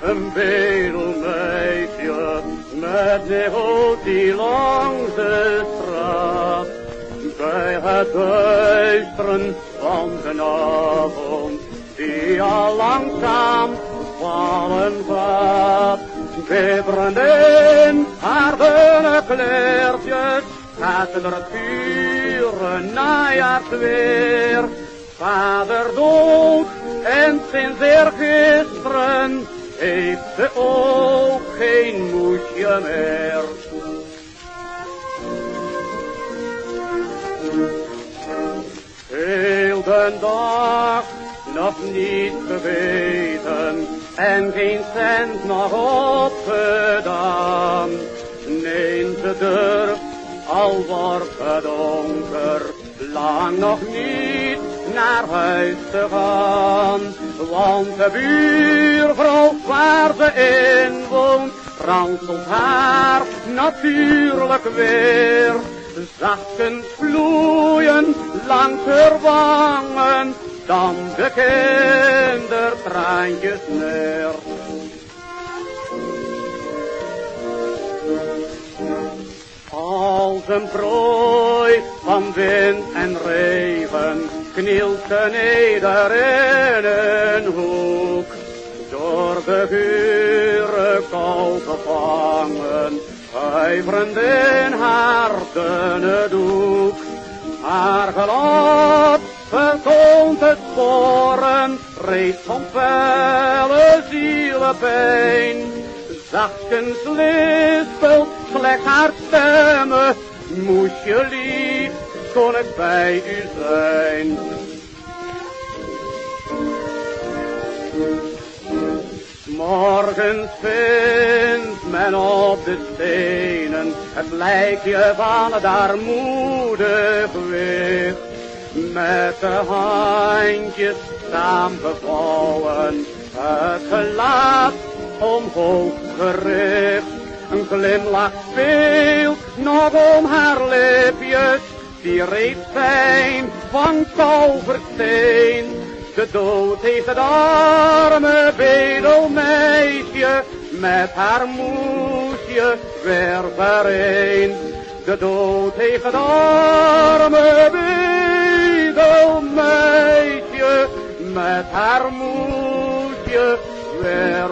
Een bedelmeisje met de hoot die langs de straat. Bij het duisteren van de avond die al langzaam vallen gaat. Wibberen in haar dunne kleertjes gaat er het pure najaarsweer. Vader dood en sinds eergisteren heeft ze ook geen moesje meer. Heel de dag nog niet geweten en geen cent nog opgedaan. Neem ze durft, al wordt het donker, lang nog niet naar huis te gaan. Want de buurvrouw waar ze in woont, ranselt haar natuurlijk weer. Zachtens vloeien langs haar wangen, dan de kindertraantjes neer. Als een prooi van wind en regen knielt neder in een hoek. Door de gure kou gevangen, huiverend in haar dunne doek. Haar gelaat vertoont het sporen, reeds van felle zielenpijn. Zachtkens lispelt slechts haar stemmen, moest je lief, kon ik bij u zijn. Morgens vindt men op de stenen het lijkje van het armoedig wicht. Met de handjes saamgevouwen, het gelaat omhoog gericht. Een glimlach speelt nog om haar lipjes, die reeds zijn van kalversteen. De dood heeft het arme bedelmeisje met haar moesje weer vereend. De dood heeft het arme bedelmeisje met haar moesje weer.